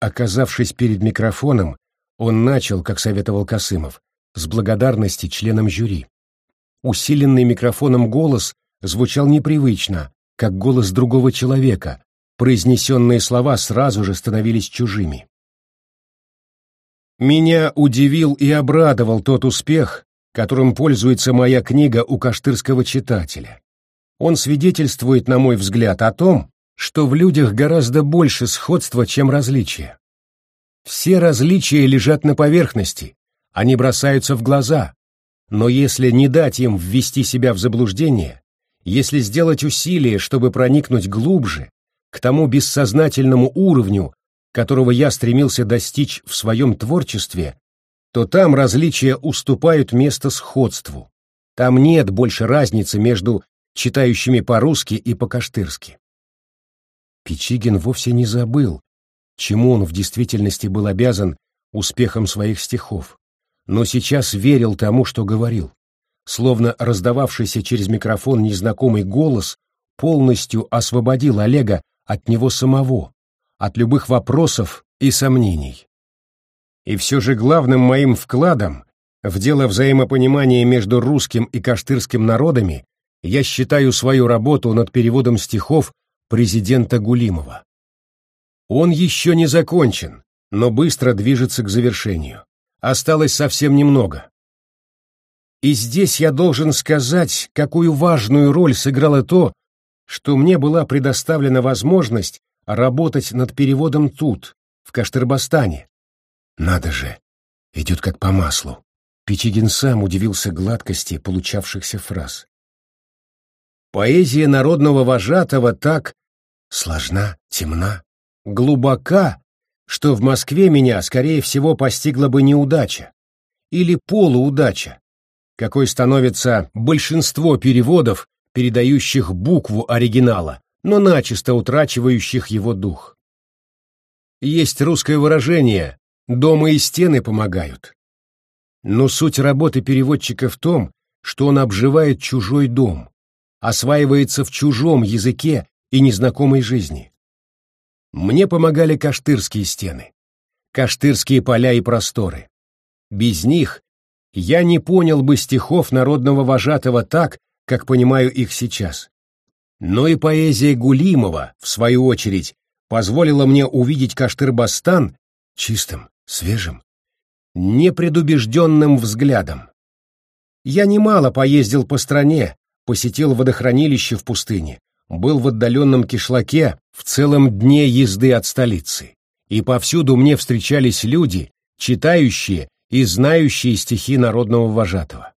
Оказавшись перед микрофоном, он начал, как советовал Косымов, с благодарности членам жюри. Усиленный микрофоном голос звучал непривычно, как голос другого человека, произнесенные слова сразу же становились чужими. Меня удивил и обрадовал тот успех, которым пользуется моя книга у каштырского читателя. Он свидетельствует, на мой взгляд, о том, что в людях гораздо больше сходства, чем различия. Все различия лежат на поверхности, они бросаются в глаза, но если не дать им ввести себя в заблуждение, если сделать усилие, чтобы проникнуть глубже, к тому бессознательному уровню, которого я стремился достичь в своем творчестве, то там различия уступают место сходству. Там нет больше разницы между читающими по-русски и по-каштырски. Печигин вовсе не забыл, чему он в действительности был обязан успехом своих стихов, но сейчас верил тому, что говорил, словно раздававшийся через микрофон незнакомый голос полностью освободил Олега от него самого, от любых вопросов и сомнений. И все же главным моим вкладом в дело взаимопонимания между русским и каштырским народами я считаю свою работу над переводом стихов президента Гулимова. Он еще не закончен, но быстро движется к завершению. Осталось совсем немного. И здесь я должен сказать, какую важную роль сыграло то, что мне была предоставлена возможность работать над переводом тут, в Каштырбастане. Надо же, идет как по маслу. Печигин сам удивился гладкости получавшихся фраз. Поэзия народного вожатого так сложна, темна, глубока, что в Москве меня, скорее всего, постигла бы неудача или полуудача, какой становится большинство переводов, передающих букву оригинала, но начисто утрачивающих его дух. Есть русское выражение «дома и стены помогают». Но суть работы переводчика в том, что он обживает чужой дом, осваивается в чужом языке и незнакомой жизни. Мне помогали каштырские стены, каштырские поля и просторы. Без них я не понял бы стихов народного вожатого так, как понимаю их сейчас. Но и поэзия Гулимова, в свою очередь, позволила мне увидеть Каштырбастан чистым, свежим, непредубежденным взглядом. Я немало поездил по стране, посетил водохранилище в пустыне, был в отдаленном кишлаке в целом дне езды от столицы, и повсюду мне встречались люди, читающие и знающие стихи народного вожатого.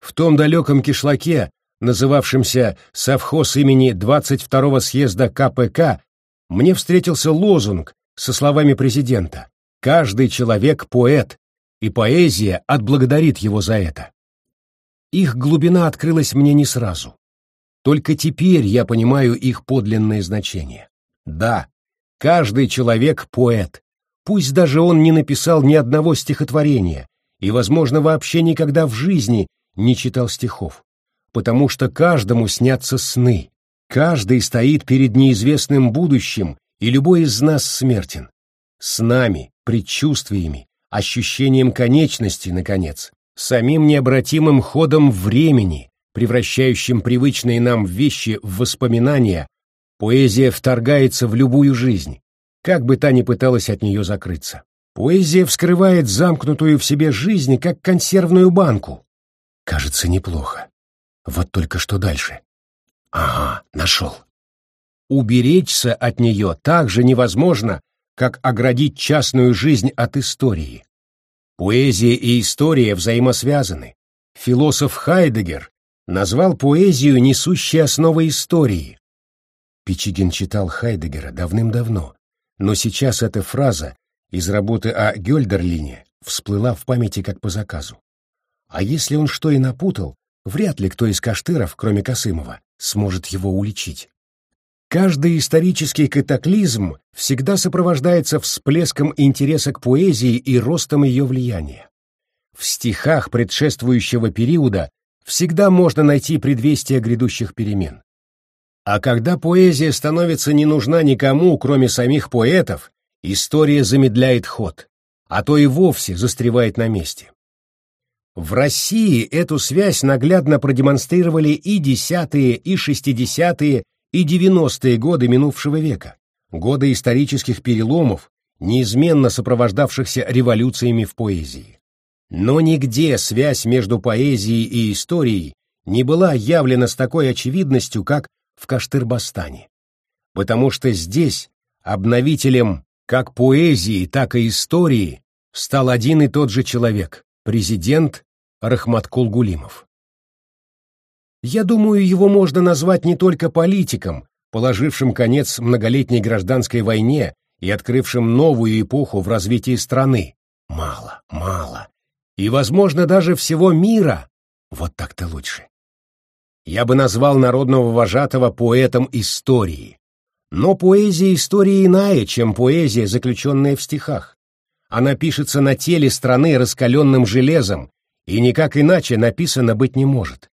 В том далеком кишлаке, называвшемся «Совхоз имени 22-го съезда КПК», мне встретился лозунг со словами президента «Каждый человек — поэт, и поэзия отблагодарит его за это». Их глубина открылась мне не сразу. Только теперь я понимаю их подлинное значение. Да, каждый человек — поэт. Пусть даже он не написал ни одного стихотворения и, возможно, вообще никогда в жизни не читал стихов. Потому что каждому снятся сны. Каждый стоит перед неизвестным будущим, и любой из нас смертен. С нами, предчувствиями, ощущением конечности, наконец самим необратимым ходом времени, превращающим привычные нам вещи в воспоминания, поэзия вторгается в любую жизнь, как бы та ни пыталась от нее закрыться. Поэзия вскрывает замкнутую в себе жизнь, как консервную банку. Кажется, неплохо. Вот только что дальше. Ага, нашел. Уберечься от нее так же невозможно, как оградить частную жизнь от истории. Поэзия и история взаимосвязаны. Философ Хайдегер назвал поэзию несущей основой истории. Пичигин читал Хайдегера давным-давно, но сейчас эта фраза из работы о Гёльдерлине всплыла в памяти как по заказу. А если он что и напутал, вряд ли кто из каштыров, кроме Косымова, сможет его уличить. Каждый исторический катаклизм всегда сопровождается всплеском интереса к поэзии и ростом ее влияния. В стихах предшествующего периода всегда можно найти предвестие грядущих перемен. А когда поэзия становится не нужна никому, кроме самих поэтов, история замедляет ход, а то и вовсе застревает на месте. В России эту связь наглядно продемонстрировали и десятые, и шестидесятые, и девяностые годы минувшего века, годы исторических переломов, неизменно сопровождавшихся революциями в поэзии. Но нигде связь между поэзией и историей не была явлена с такой очевидностью, как в Каштырбастане. Потому что здесь обновителем как поэзии, так и истории стал один и тот же человек, президент Рахматкул Гулимов. Я думаю, его можно назвать не только политиком, положившим конец многолетней гражданской войне и открывшим новую эпоху в развитии страны. Мало, мало. И, возможно, даже всего мира. Вот так-то лучше. Я бы назвал народного вожатого поэтом истории. Но поэзия истории иная, чем поэзия, заключенная в стихах. Она пишется на теле страны раскаленным железом, и никак иначе написано быть не может.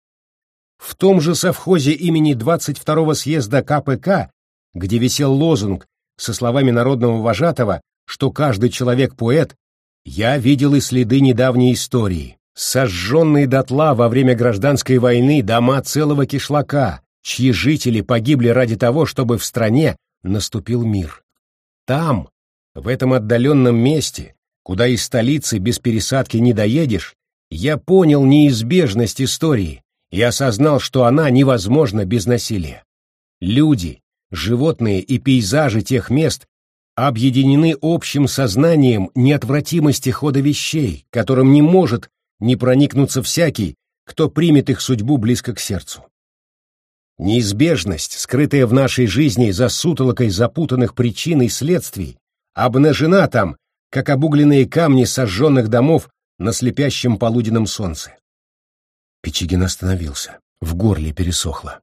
В том же совхозе имени 22-го съезда КПК, где висел лозунг со словами народного вожатого, что каждый человек поэт, я видел и следы недавней истории. Сожженные дотла во время гражданской войны дома целого кишлака, чьи жители погибли ради того, чтобы в стране наступил мир. Там, в этом отдаленном месте, куда из столицы без пересадки не доедешь, я понял неизбежность истории и осознал, что она невозможна без насилия. Люди, животные и пейзажи тех мест объединены общим сознанием неотвратимости хода вещей, которым не может не проникнуться всякий, кто примет их судьбу близко к сердцу. Неизбежность, скрытая в нашей жизни за сутолокой запутанных причин и следствий, обнажена там, как обугленные камни сожженных домов на слепящем полуденном солнце. Печигин остановился, в горле пересохло.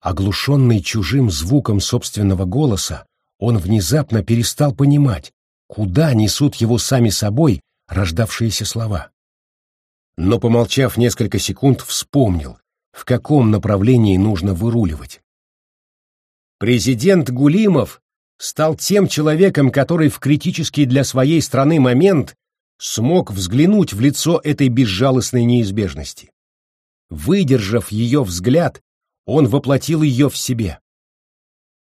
Оглушенный чужим звуком собственного голоса, он внезапно перестал понимать, куда несут его сами собой рождавшиеся слова но, помолчав несколько секунд, вспомнил, в каком направлении нужно выруливать. Президент Гулимов стал тем человеком, который в критический для своей страны момент смог взглянуть в лицо этой безжалостной неизбежности. Выдержав ее взгляд, он воплотил ее в себе.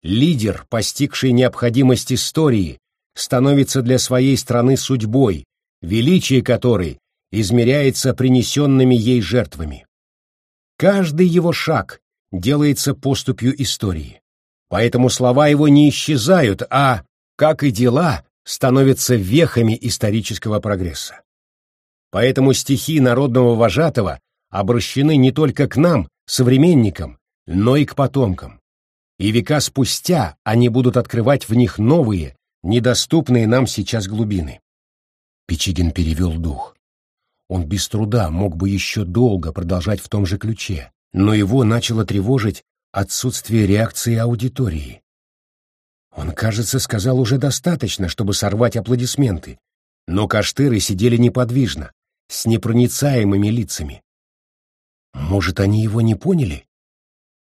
Лидер, постигший необходимость истории, становится для своей страны судьбой, величие которой измеряется принесенными ей жертвами. Каждый его шаг делается поступью истории. Поэтому слова его не исчезают, а, как и дела, становятся вехами исторического прогресса. Поэтому стихи народного вожатого обращены не только к нам, современникам, но и к потомкам. И века спустя они будут открывать в них новые, недоступные нам сейчас глубины. Печигин перевел дух. Он без труда мог бы еще долго продолжать в том же ключе, но его начало тревожить отсутствие реакции аудитории. Он, кажется, сказал уже достаточно, чтобы сорвать аплодисменты, но каштыры сидели неподвижно, с непроницаемыми лицами. Может, они его не поняли?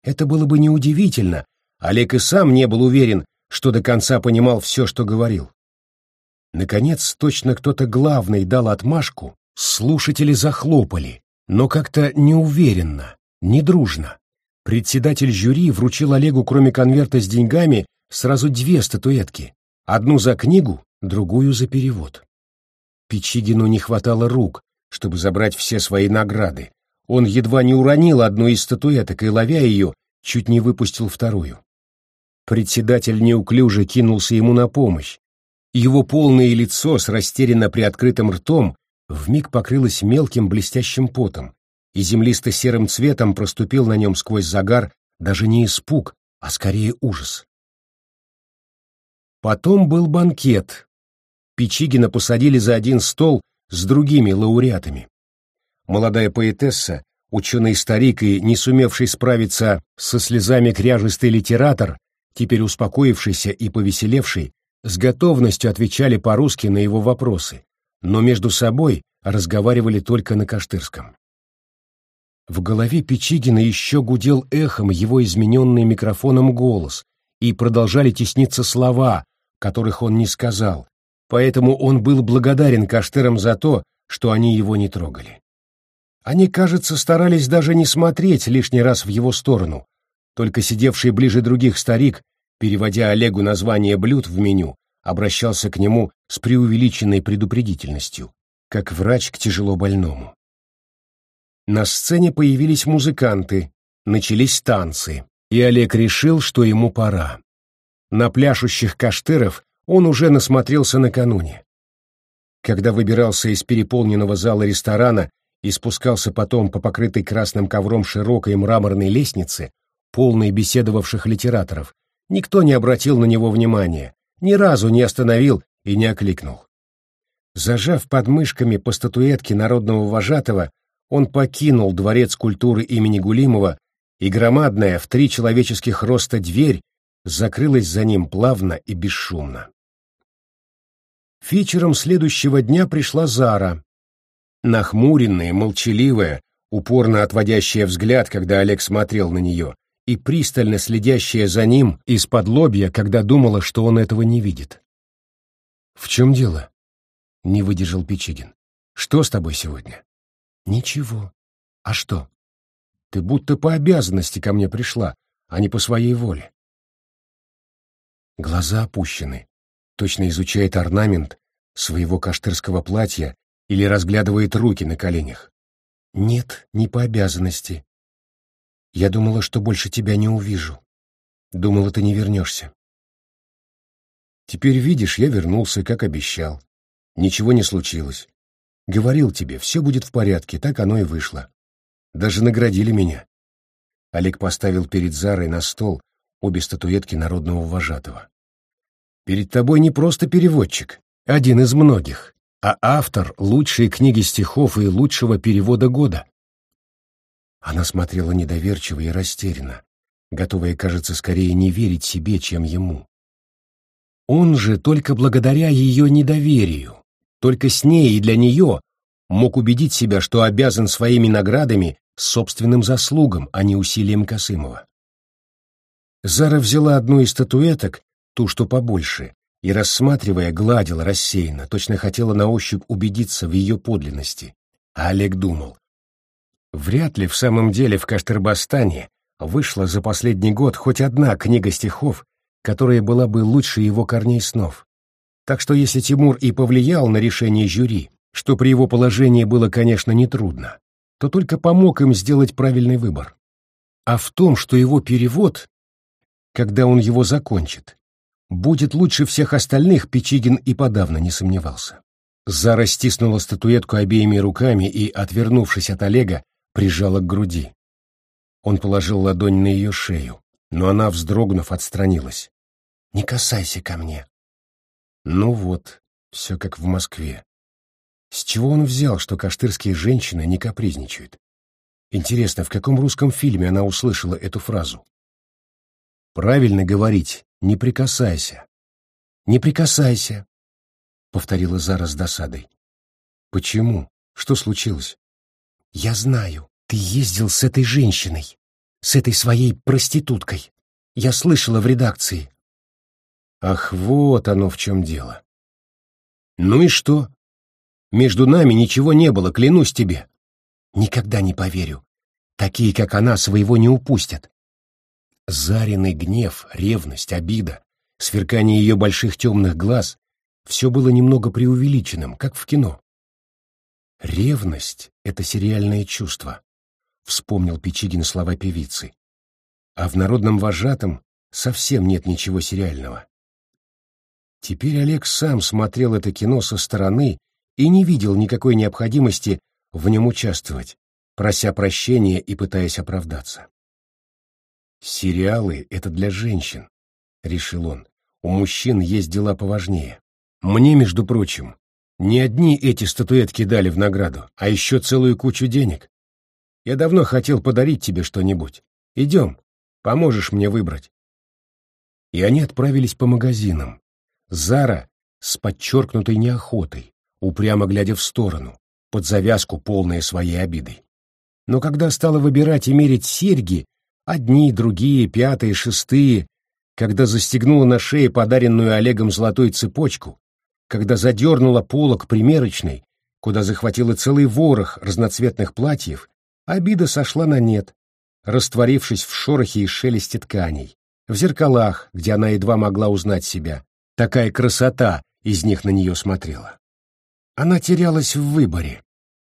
Это было бы неудивительно, Олег и сам не был уверен, что до конца понимал все, что говорил. Наконец, точно кто-то главный дал отмашку, Слушатели захлопали, но как-то неуверенно, недружно. Председатель жюри вручил Олегу, кроме конверта с деньгами, сразу две статуэтки. Одну за книгу, другую за перевод. Печигину не хватало рук, чтобы забрать все свои награды. Он едва не уронил одну из статуэток и, ловя ее, чуть не выпустил вторую. Председатель неуклюже кинулся ему на помощь. Его полное лицо с растерянно приоткрытым ртом вмиг покрылась мелким блестящим потом, и землисто-серым цветом проступил на нем сквозь загар даже не испуг, а скорее ужас. Потом был банкет. Печигина посадили за один стол с другими лауреатами. Молодая поэтесса, ученый-старик и не сумевший справиться со слезами кряжистый литератор, теперь успокоившийся и повеселевший, с готовностью отвечали по-русски на его вопросы, но между собой разговаривали только на каштырском. В голове Печигина еще гудел эхом его измененный микрофоном голос, и продолжали тесниться слова, которых он не сказал, поэтому он был благодарен Каштырам за то, что они его не трогали. Они, кажется, старались даже не смотреть лишний раз в его сторону, только сидевший ближе других старик, переводя Олегу название блюд в меню, обращался к нему с преувеличенной предупредительностью, как врач к тяжело больному. На сцене появились музыканты, начались танцы, и Олег решил, что ему пора. На пляшущих каштыров он уже насмотрелся накануне. Когда выбирался из переполненного зала ресторана и спускался потом по покрытой красным ковром широкой мраморной лестнице, полной беседовавших литераторов, никто не обратил на него внимания, ни разу не остановил и не окликнул. Зажав под мышками по статуэтке народного вожатого, он покинул дворец культуры имени Гулимова, и громадная в три человеческих роста дверь закрылась за ним плавно и бесшумно. Фичером следующего дня пришла Зара. Нахмуренная, молчаливая, упорно отводящая взгляд, когда Олег смотрел на нее, и пристально следящая за ним из-под лобья, когда думала, что он этого не видит. «В чем дело?» — не выдержал Печигин. «Что с тобой сегодня?» «Ничего. А что?» «Ты будто по обязанности ко мне пришла, а не по своей воле». Глаза опущены. Точно изучает орнамент своего каштырского платья или разглядывает руки на коленях. «Нет, не по обязанности. Я думала, что больше тебя не увижу. Думала, ты не вернешься. Теперь видишь, я вернулся, как обещал. Ничего не случилось. Говорил тебе, все будет в порядке, так оно и вышло. Даже наградили меня. Олег поставил перед Зарой на стол обе статуэтки народного вожатого. Перед тобой не просто переводчик, один из многих, а автор лучшей книги стихов и лучшего перевода года. Она смотрела недоверчиво и растерянно, готовая, кажется, скорее не верить себе, чем ему. Он же только благодаря ее недоверию, только с ней и для нее мог убедить себя, что обязан своими наградами собственным заслугам, а не усилиям Косымова. Зара взяла одну из статуэток, ту, что побольше, и, рассматривая, гладила рассеянно, точно хотела на ощупь убедиться в ее подлинности. А Олег думал, Вряд ли в самом деле в Каштырбастане вышла за последний год хоть одна книга стихов, которая была бы лучше его корней снов. Так что если Тимур и повлиял на решение жюри, что при его положении было, конечно, нетрудно, то только помог им сделать правильный выбор. А в том, что его перевод, когда он его закончит, будет лучше всех остальных, Печигин и подавно не сомневался. Зара стиснула статуэтку обеими руками и, отвернувшись от Олега, прижала к груди. Он положил ладонь на ее шею, но она, вздрогнув, отстранилась. «Не касайся ко мне». Ну вот, все как в Москве. С чего он взял, что каштырские женщины не капризничают? Интересно, в каком русском фильме она услышала эту фразу? Правильно говорить «не прикасайся». «Не прикасайся», — повторила Зара с досадой. «Почему? Что случилось?» «Я знаю, ты ездил с этой женщиной, с этой своей проституткой. Я слышала в редакции». «Ах, вот оно в чем дело». «Ну и что? Между нами ничего не было, клянусь тебе». «Никогда не поверю. Такие, как она, своего не упустят». Заренный гнев, ревность, обида, сверкание ее больших темных глаз — все было немного преувеличенным, как в кино. Ревность — это сериальное чувство, — вспомнил Печигин слова певицы. А в народном вожатом совсем нет ничего сериального. Теперь Олег сам смотрел это кино со стороны и не видел никакой необходимости в нем участвовать, прося прощения и пытаясь оправдаться. «Сериалы — это для женщин», — решил он. «У мужчин есть дела поважнее. Мне, между прочим, не одни эти статуэтки дали в награду, а еще целую кучу денег. Я давно хотел подарить тебе что-нибудь. Идем, поможешь мне выбрать. И они отправились по магазинам. Зара с подчеркнутой неохотой, упрямо глядя в сторону, под завязку полная своей обидой. Но когда стала выбирать и мерить серьги, одни, другие, пятые, шестые, когда застегнула на шее подаренную Олегом золотую цепочку, когда задернула полок примерочной, куда захватила целый ворох разноцветных платьев, обида сошла на нет, растворившись в шорохе и шелесте тканей, в зеркалах, где она едва могла узнать себя. Такая красота из них на нее смотрела. Она терялась в выборе,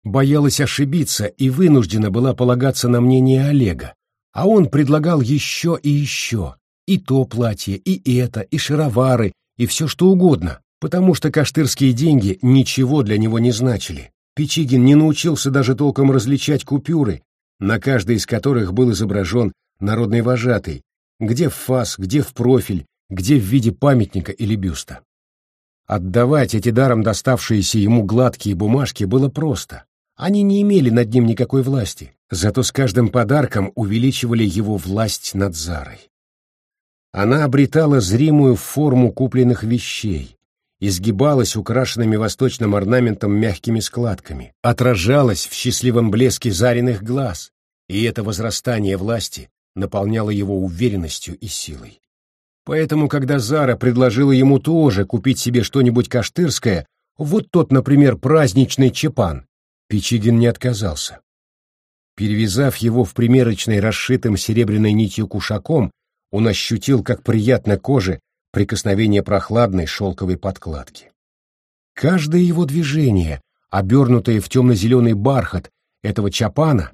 боялась ошибиться и вынуждена была полагаться на мнение Олега, а он предлагал еще и еще, и то платье, и это, и шаровары, и все что угодно, потому что каштырские деньги ничего для него не значили. Печигин не научился даже толком различать купюры, на каждой из которых был изображен народный вожатый, где в фас, где в профиль, где в виде памятника или бюста. Отдавать эти даром доставшиеся ему гладкие бумажки было просто. Они не имели над ним никакой власти, зато с каждым подарком увеличивали его власть над Зарой. Она обретала зримую форму купленных вещей, изгибалась украшенными восточным орнаментом мягкими складками, отражалась в счастливом блеске заренных глаз, и это возрастание власти наполняло его уверенностью и силой. Поэтому, когда Зара предложила ему тоже купить себе что-нибудь каштырское, вот тот, например, праздничный чепан, Печигин не отказался. Перевязав его в примерочной расшитым серебряной нитью кушаком, он ощутил, как приятно коже прикосновение прохладной шелковой подкладки. Каждое его движение, обернутое в темно-зеленый бархат этого чапана,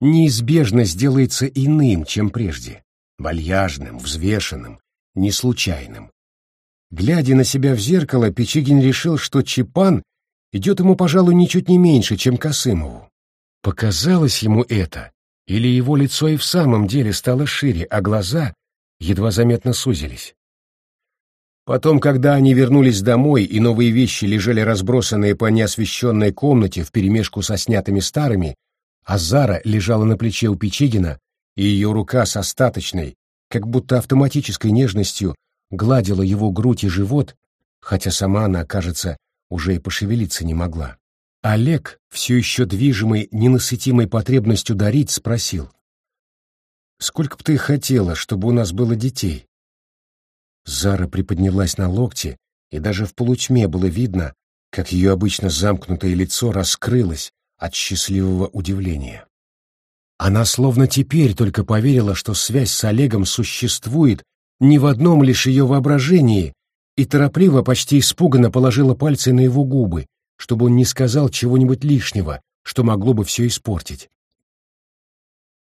неизбежно сделается иным, чем прежде, вальяжным, взвешенным, неслучайным. Глядя на себя в зеркало, Печигин решил, что Чапан идет ему, пожалуй, ничуть не меньше, чем Косымову. Показалось ему это, или его лицо и в самом деле стало шире, а глаза едва заметно сузились. Потом, когда они вернулись домой и новые вещи лежали разбросанные по неосвещенной комнате вперемешку со снятыми старыми, а Зара лежала на плече у Печигина, и ее рука с остаточной, как будто автоматической нежностью, гладила его грудь и живот, хотя сама она, кажется, уже и пошевелиться не могла. Олег, все еще движимый ненасытимой потребностью дарить, спросил. «Сколько б ты хотела, чтобы у нас было детей?» Зара приподнялась на локте, и даже в полутьме было видно, как ее обычно замкнутое лицо раскрылось от счастливого удивления. Она словно теперь только поверила, что связь с Олегом существует не в одном лишь ее воображении, и торопливо, почти испуганно положила пальцы на его губы, чтобы он не сказал чего-нибудь лишнего, что могло бы все испортить.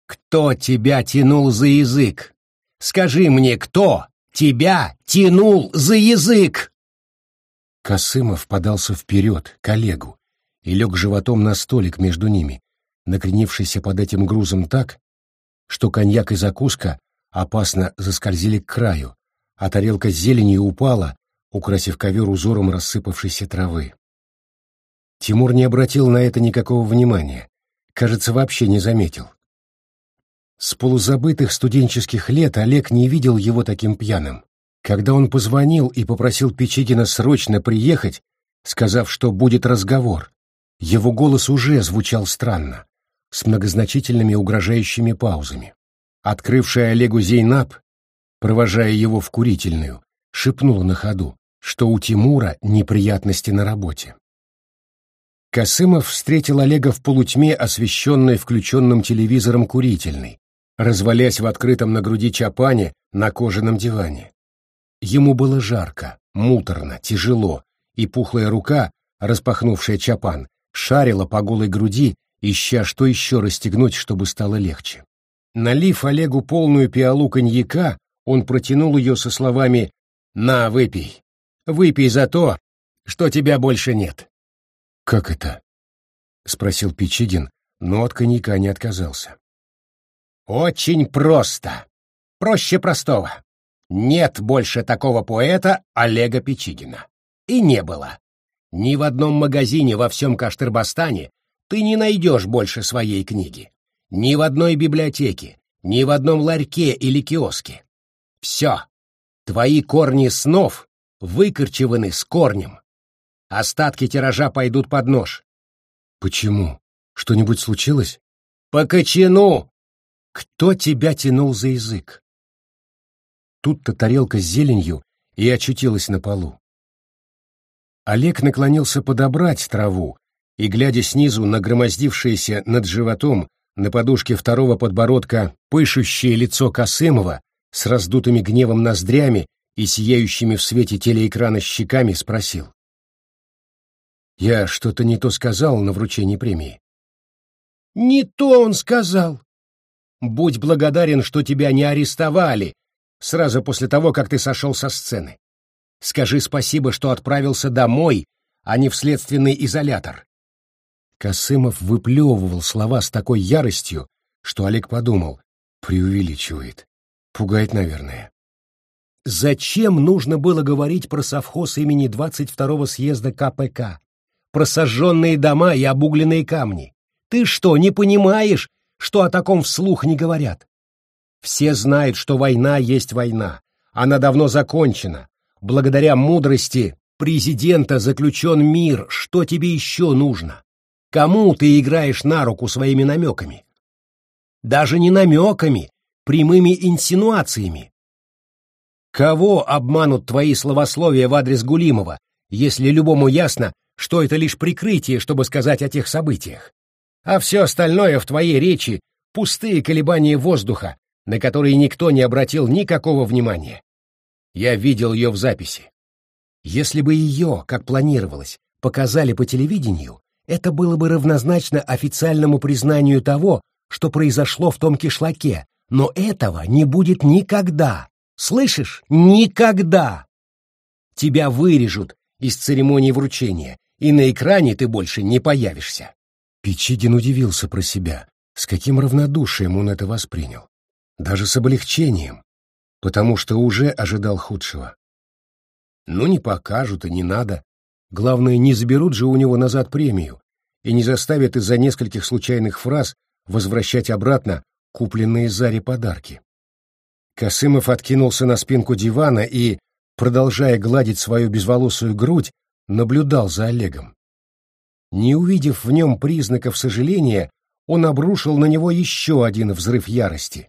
«Кто тебя тянул за язык? Скажи мне, кто тебя тянул за язык?» Косымов подался вперед, к Олегу, и лег животом на столик между ними, накренившийся под этим грузом так, что коньяк и закуска опасно заскользили к краю, а тарелка с зеленью упала, украсив ковер узором рассыпавшейся травы. Тимур не обратил на это никакого внимания, кажется, вообще не заметил. С полузабытых студенческих лет Олег не видел его таким пьяным. Когда он позвонил и попросил Печигина срочно приехать, сказав, что будет разговор, его голос уже звучал странно, с многозначительными угрожающими паузами. Открывшая Олегу Зейнаб, провожая его в курительную, шепнула на ходу что у Тимура неприятности на работе. Косымов встретил Олега в полутьме, освещенной включенным телевизором курительной, развалясь в открытом на груди чапане на кожаном диване. Ему было жарко, муторно, тяжело, и пухлая рука, распахнувшая чапан, шарила по голой груди, ища что еще расстегнуть, чтобы стало легче. Налив Олегу полную пиалу коньяка, он протянул ее со словами «На, выпей». Выпей за то, что тебя больше нет. Как это? спросил Печигин, но от коньяка не отказался. Очень просто. Проще простого. Нет больше такого поэта Олега Печигина. И не было. Ни в одном магазине во всем Каштырбастане ты не найдешь больше своей книги. Ни в одной библиотеке, ни в одном ларьке или киоске. Все. Твои корни снов выкорчеваны с корнем. Остатки тиража пойдут под нож. Почему? Что-нибудь случилось? По кочану! Кто тебя тянул за язык? Тут-то тарелка с зеленью и очутилась на полу. Олег наклонился подобрать траву, и, глядя снизу на громоздившееся над животом на подушке второго подбородка пышущее лицо Косымова с раздутыми гневом ноздрями и сияющими в свете телеэкрана щеками, спросил. «Я что-то не то сказал на вручении премии?» «Не то он сказал. Будь благодарен, что тебя не арестовали сразу после того, как ты сошел со сцены. Скажи спасибо, что отправился домой, а не в следственный изолятор. Косымов выплевывал слова с такой яростью, что Олег подумал, преувеличивает. Пугает, наверное. Зачем нужно было говорить про совхоз имени 22-го съезда КПК? Про сожженные дома и обугленные камни? Ты что, не понимаешь, что о таком вслух не говорят? Все знают, что война есть война. Она давно закончена, Благодаря мудрости президента заключен мир. Что тебе еще нужно? Кому ты играешь на руку своими намеками? Даже не намеками, прямыми инсинуациями. Кого обманут твои словословия в адрес Гулимова, если любому ясно, что это лишь прикрытие, чтобы сказать о тех событиях? А все остальное в твоей речи — пустые колебания воздуха, на которые никто не обратил никакого внимания. Я видел ее в записи. Если бы ее, как планировалось, показали по телевидению, это было бы равнозначно официальному признанию того, что произошло в том кишлаке, но этого не будет никогда. Слышишь? Никогда! Тебя вырежут из церемонии вручения, и на экране ты больше не появишься. Печигин удивился про себя, с каким равнодушием он это воспринял. Даже с облегчением потому что уже ожидал худшего. Ну, не покажут и не надо. Главное, не заберут же у него назад премию и не заставят из-за нескольких случайных фраз возвращать обратно купленные Заре подарки. Косымов откинулся на спинку дивана и, продолжая гладить свою безволосую грудь, наблюдал за Олегом. Не увидев в нем признаков сожаления, он обрушил на него еще один взрыв ярости.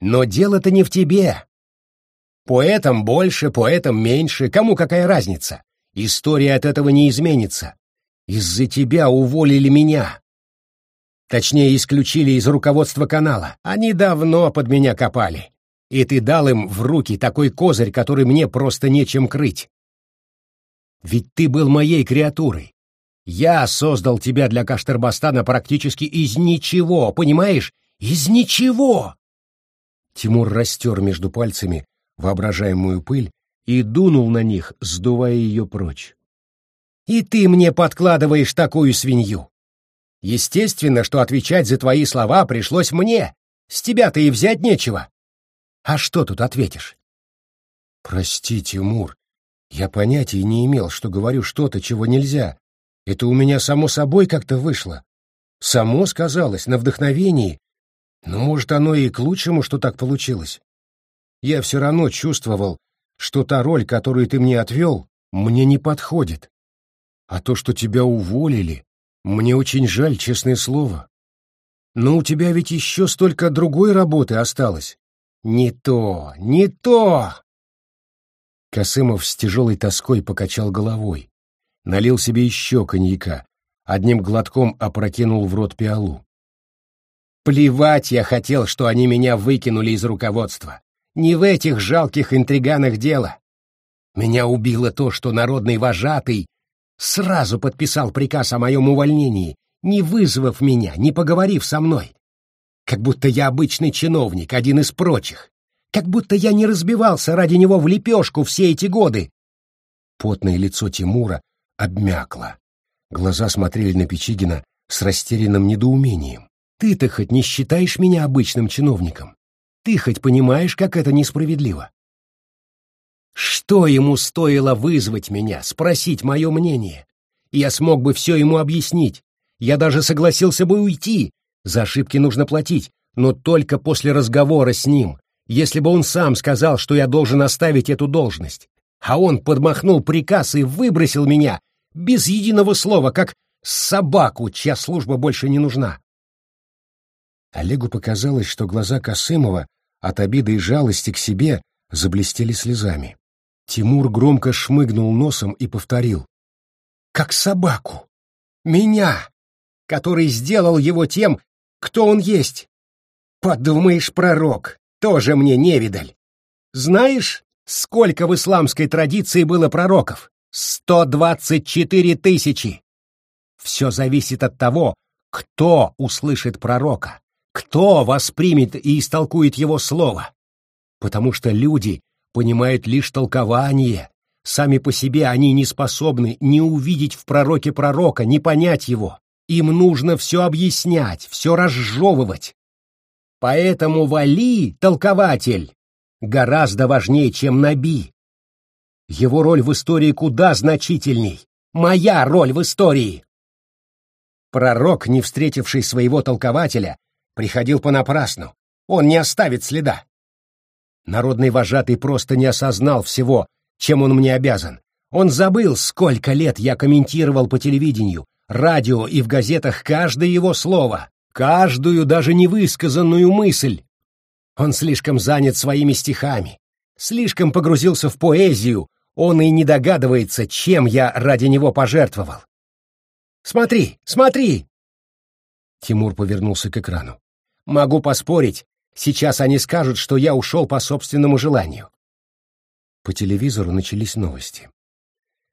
Но дело-то не в тебе. Поэтам больше, поэтам меньше, кому какая разница? История от этого не изменится. Из-за тебя уволили меня. Точнее, исключили из руководства канала. Они давно под меня копали. И ты дал им в руки такой козырь, который мне просто нечем крыть. Ведь ты был моей креатурой. Я создал тебя для Каштарбастана практически из ничего, понимаешь? Из ничего! Тимур растер между пальцами воображаемую пыль и дунул на них, сдувая ее прочь. «И ты мне подкладываешь такую свинью! Естественно, что отвечать за твои слова пришлось мне. С тебя-то и взять нечего. А что тут ответишь?» «Прости, Тимур, я понятия не имел, что говорю что-то, чего нельзя. Это у меня само собой как-то вышло. Само сказалось, на вдохновении, но, может, оно и к лучшему, что так получилось. Я все равно чувствовал, что та роль, которую ты мне отвел, мне не подходит. А то, что тебя уволили, мне очень жаль, честное слово. Но у тебя ведь еще столько другой работы осталось. Не то, не то! Косымов с тяжелой тоской покачал головой, налил себе еще коньяка, одним глотком опрокинул в рот пиалу. Плевать я хотел, что они меня выкинули из руководства. Не в этих жалких интриганах дело. Меня убило то, что народный вожатый сразу подписал приказ о моем увольнении, не вызвав меня, не поговорив со мной. Как будто я обычный чиновник, один из прочих. Как будто я не разбивался ради него в лепешку все эти годы. Потное лицо Тимура обмякло. Глаза смотрели на Печигина с растерянным недоумением. Ты-то хоть не считаешь меня обычным чиновником? Ты хоть понимаешь, как это несправедливо? Что ему стоило вызвать меня, спросить мое мнение? Я смог бы все ему объяснить. Я даже согласился бы уйти. За ошибки нужно платить, но только после разговора с ним. Если бы он сам сказал, что я должен оставить эту должность. А он подмахнул приказ и выбросил меня, без единого слова, как собаку, чья служба больше не нужна. Олегу показалось, что глаза Косымова от обиды и жалости к себе заблестели слезами. Тимур громко шмыгнул носом и повторил. «Как собаку! Меня! Который сделал его тем, кто он есть! Подумаешь, пророк, тоже мне невидаль! Знаешь, сколько в исламской традиции было пророков? Сто двадцать четыре тысячи! Все зависит от того, кто услышит пророка, кто воспримет и истолкует его слово. Потому что люди понимают лишь толкование. Сами по себе они не способны не увидеть в пророке пророка, не понять его. Им нужно все объяснять, все разжевывать. Поэтому вали, толкователь, гораздо важнее, чем Наби. Его роль в истории куда значительней. Моя роль в истории. Пророк, не встретивший своего толкователя, приходил понапрасну. Он не оставит следа. Народный вожатый просто не осознал всего, чем он мне обязан. Он забыл, сколько лет я комментировал по телевидению, радио и в газетах каждое его слово, каждую даже невысказанную мысль. Он слишком занят своими стихами, слишком погрузился в поэзию, он и не догадывается, чем я ради него пожертвовал. «Смотри, смотри!» Тимур повернулся к экрану. «Могу поспорить, Сейчас они скажут, что я ушел по собственному желанию. По телевизору начались новости.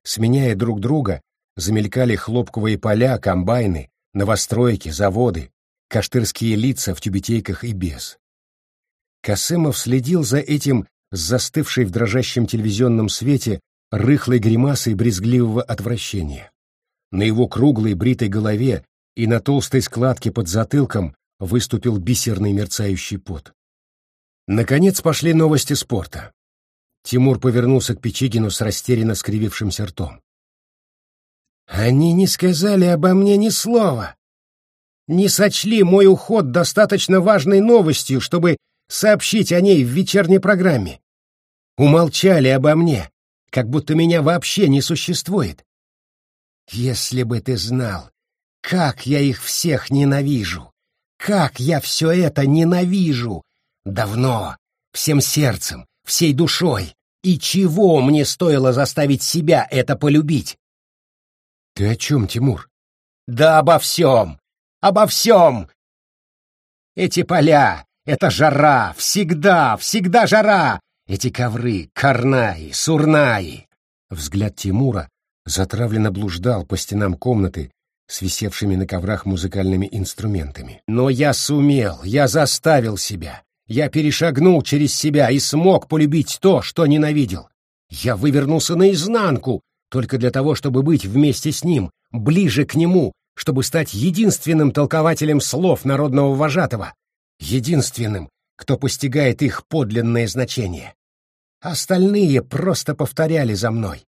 Сменяя друг друга, замелькали хлопковые поля, комбайны, новостройки, заводы, каштырские лица в тюбетейках и без. Касымов следил за этим с застывшей в дрожащем телевизионном свете рыхлой гримасой брезгливого отвращения. На его круглой бритой голове и на толстой складке под затылком выступил бисерный мерцающий пот. Наконец пошли новости спорта. Тимур повернулся к Печигину с растерянно скривившимся ртом. «Они не сказали обо мне ни слова. Не сочли мой уход достаточно важной новостью, чтобы сообщить о ней в вечерней программе. Умолчали обо мне, как будто меня вообще не существует. Если бы ты знал, как я их всех ненавижу, как я все это ненавижу! Давно, всем сердцем, всей душой. И чего мне стоило заставить себя это полюбить? Ты о чем, Тимур? Да обо всем! Обо всем! Эти поля, эта жара, всегда, всегда жара! Эти ковры, карнаи, сурнаи! Взгляд Тимура затравленно блуждал по стенам комнаты, с висевшими на коврах музыкальными инструментами. Но я сумел, я заставил себя. Я перешагнул через себя и смог полюбить то, что ненавидел. Я вывернулся наизнанку, только для того, чтобы быть вместе с ним, ближе к нему, чтобы стать единственным толкователем слов народного вожатого, единственным, кто постигает их подлинное значение. Остальные просто повторяли за мной.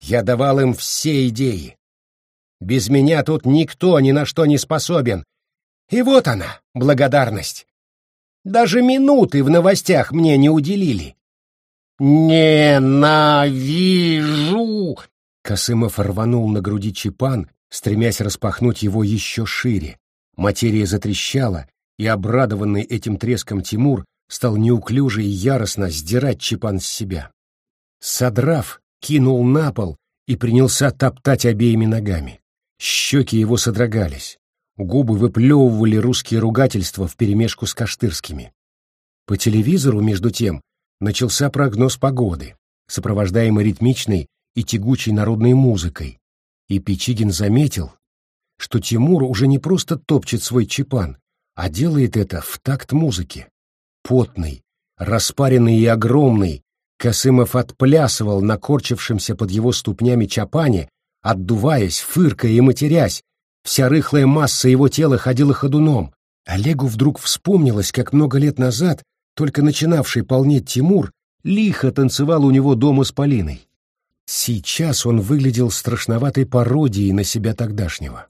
Я давал им все идеи, без меня тут никто ни на что не способен. И вот она, благодарность. Даже минуты в новостях мне не уделили. «Ненавижу!» Косымов рванул на груди чепан, стремясь распахнуть его еще шире. Материя затрещала, и обрадованный этим треском Тимур стал неуклюже и яростно сдирать чепан с себя. Содрав, кинул на пол и принялся топтать обеими ногами. Щеки его содрогались, губы выплевывали русские ругательства вперемешку с каштырскими. По телевизору, между тем, начался прогноз погоды, сопровождаемый ритмичной и тягучей народной музыкой, и Пичигин заметил, что Тимур уже не просто топчет свой чепан, а делает это в такт музыки. Потный, распаренный и огромный, Косымов отплясывал на корчившемся под его ступнями чапане отдуваясь, фыркая и матерясь, вся рыхлая масса его тела ходила ходуном. Олегу вдруг вспомнилось, как много лет назад только начинавший полнеть Тимур лихо танцевал у него дома с Полиной. Сейчас он выглядел страшноватой пародией на себя тогдашнего.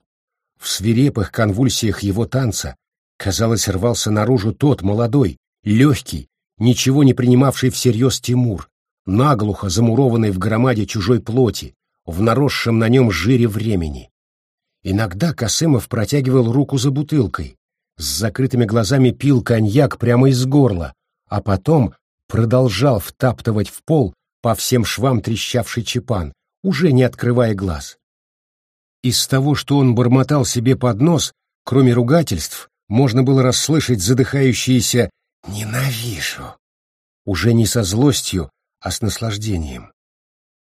В свирепых конвульсиях его танца, казалось, рвался наружу тот молодой, легкий, ничего не принимавший всерьез Тимур, наглухо замурованный в громаде чужой плоти, в наросшем на нем жире времени. Иногда Косымов протягивал руку за бутылкой, с закрытыми глазами пил коньяк прямо из горла, а потом продолжал втаптывать в пол по всем швам трещавший чепан, уже не открывая глаз. Из того, что он бормотал себе под нос, кроме ругательств, можно было расслышать задыхающиеся «ненавижу», уже не со злостью, а с наслаждением.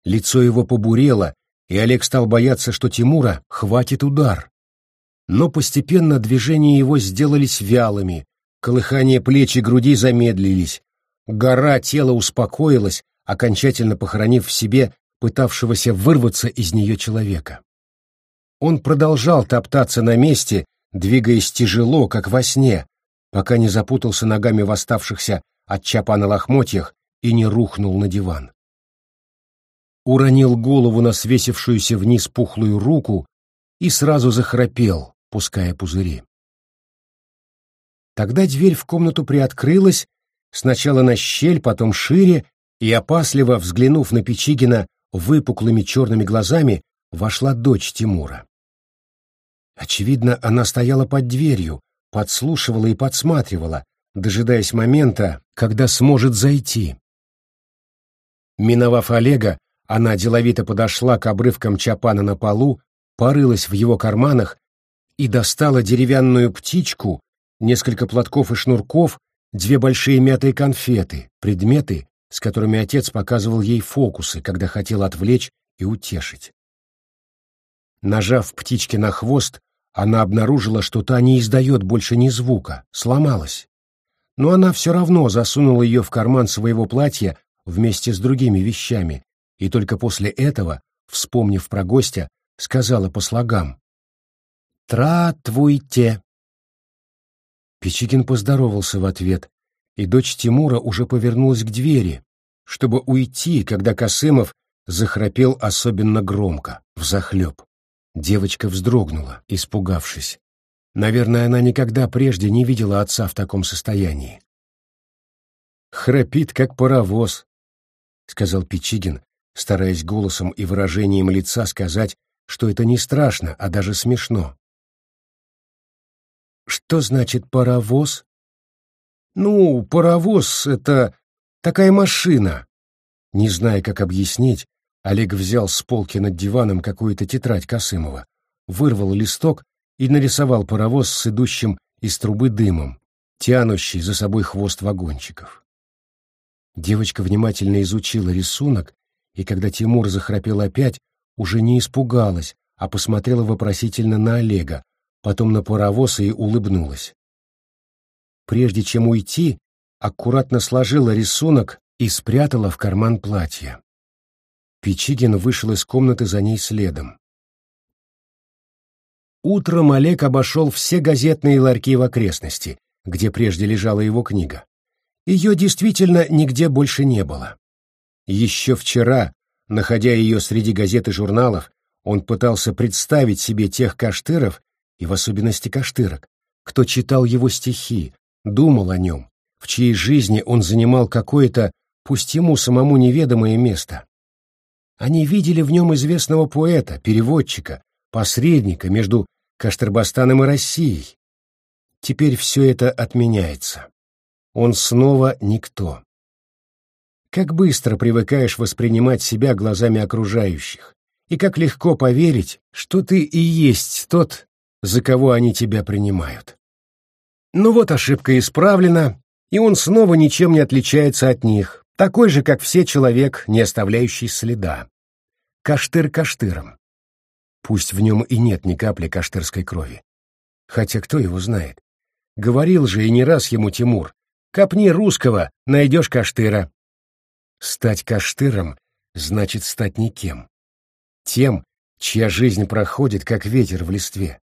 Лицо его побурело, и Олег стал бояться, что Тимура хватит удар. Но постепенно движения его сделались вялыми, колыхание плеч и груди замедлились, гора тела успокоилась, окончательно похоронив в себе пытавшегося вырваться из нее человека. Он продолжал топтаться на месте, двигаясь тяжело, как во сне, пока не запутался ногами в оставшихся от чапа на лохмотьях и не рухнул на диван. Уронил голову на свесившуюся вниз пухлую руку и сразу захрапел, пуская пузыри. Тогда дверь в комнату приоткрылась, сначала на щель, потом шире, и, опасливо взглянув на Печигина выпуклыми черными глазами, вошла дочь Тимура. Очевидно, она стояла под дверью, подслушивала и подсматривала, дожидаясь момента, когда сможет зайти. Миновав Олега, она деловито подошла к обрывкам чапана на полу, порылась в его карманах и достала деревянную птичку, несколько платков и шнурков, две большие мятые конфеты, предметы, с которыми отец показывал ей фокусы, когда хотел отвлечь и утешить. Нажав птичке на хвост, она обнаружила, что та не издает больше ни звука, сломалась но она все равно засунула ее в карман своего платья вместе с другими вещами, и только после этого, вспомнив про гостя, сказала по слогам «Тратвуйте». Печигин поздоровался в ответ, и дочь Тимура уже повернулась к двери, чтобы уйти, когда Косымов захрапел особенно громко, взахлеб. Девочка вздрогнула, испугавшись. Наверное, она никогда прежде не видела отца в таком состоянии. «Храпит, как паровоз», — сказал Пичигин, стараясь голосом и выражением лица сказать, что это не страшно, а даже смешно. «Что значит паровоз?» «Ну, паровоз — это такая машина». Не зная, как объяснить, Олег взял с полки над диваном какую-то тетрадь Косымова, вырвал листок и нарисовал паровоз с идущим из трубы дымом, тянущий за собой хвост вагончиков. Девочка внимательно изучила рисунок, и когда Тимур захрапел опять, уже не испугалась, а посмотрела вопросительно на Олега, потом на паровоз и улыбнулась. Прежде чем уйти, аккуратно сложила рисунок и спрятала в карман платья. Печигин вышел из комнаты за ней следом. Утром Олег обошел все газетные ларьки в окрестности, где прежде лежала его книга. Ее действительно нигде больше не было. Еще вчера, находя ее среди газет и журналов, он пытался представить себе тех каштыров, и в особенности каштырок, кто читал его стихи, думал о нем, в чьей жизни он занимал какое-то, пусть ему самому неведомое место. Они видели в нем известного поэта, переводчика, посредника между Каштырбастаном и Россией. Теперь все это отменяется. Он снова никто. Как быстро привыкаешь воспринимать себя глазами окружающих, и как легко поверить, что ты и есть тот, за кого они тебя принимают. Ну вот ошибка исправлена, и он снова ничем не отличается от них, такой же, как все человек, не оставляющий следа. Каштыр каштыром. Пусть в нем и нет ни капли каштырской крови. Хотя кто его знает? Говорил же и не раз ему Тимур, копни русского, найдешь каштыра. Стать каштыром значит стать никем. Тем, чья жизнь проходит, как ветер в листве.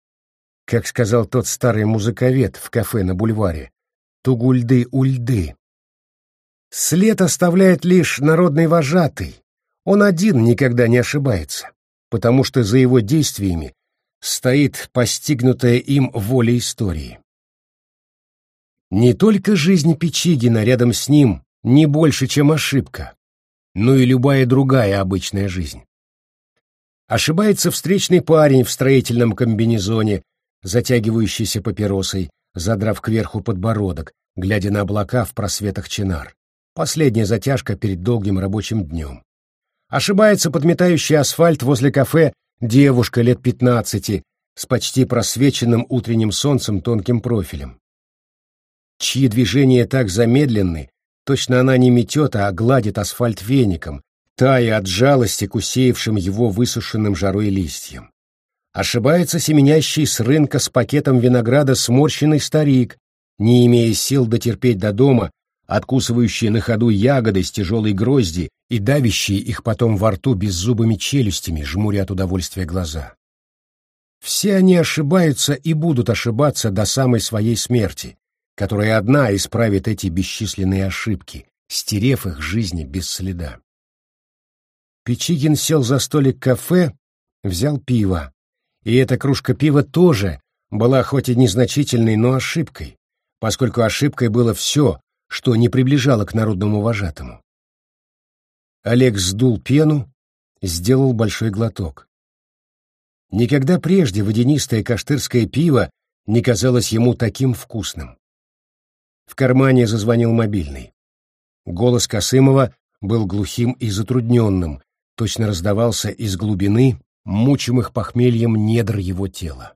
Как сказал тот старый музыковед в кафе на бульваре, тугульды-ульды. След оставляет лишь народный вожатый. Он один никогда не ошибается потому что за его действиями стоит постигнутая им воля истории. Не только жизнь Печигина рядом с ним не больше, чем ошибка, но и любая другая обычная жизнь. Ошибается встречный парень в строительном комбинезоне, затягивающийся папиросой, задрав кверху подбородок, глядя на облака в просветах чинар. Последняя затяжка перед долгим рабочим днем. Ошибается подметающий асфальт возле кафе девушка лет пятнадцати с почти просвеченным утренним солнцем тонким профилем. Чьи движения так замедленны, точно она не метет, а гладит асфальт веником, тая от жалости к усеявшим его высушенным жарой листьям. Ошибается семенящий с рынка с пакетом винограда сморщенный старик, не имея сил дотерпеть до дома, откусывающий на ходу ягоды с тяжелой грозди и давящие их потом во рту беззубыми челюстями, жмуря от удовольствия глаза. Все они ошибаются и будут ошибаться до самой своей смерти, которая одна исправит эти бесчисленные ошибки, стерев их жизни без следа. Печигин сел за столик кафе, взял пиво, и эта кружка пива тоже была хоть и незначительной, но ошибкой, поскольку ошибкой было все, что не приближало к народному вожатому. Олег сдул пену, сделал большой глоток. Никогда прежде водянистое каштырское пиво не казалось ему таким вкусным. В кармане зазвонил мобильный. Голос Косымова был глухим и затрудненным, точно раздавался из глубины, мучимых похмельем недр его тела.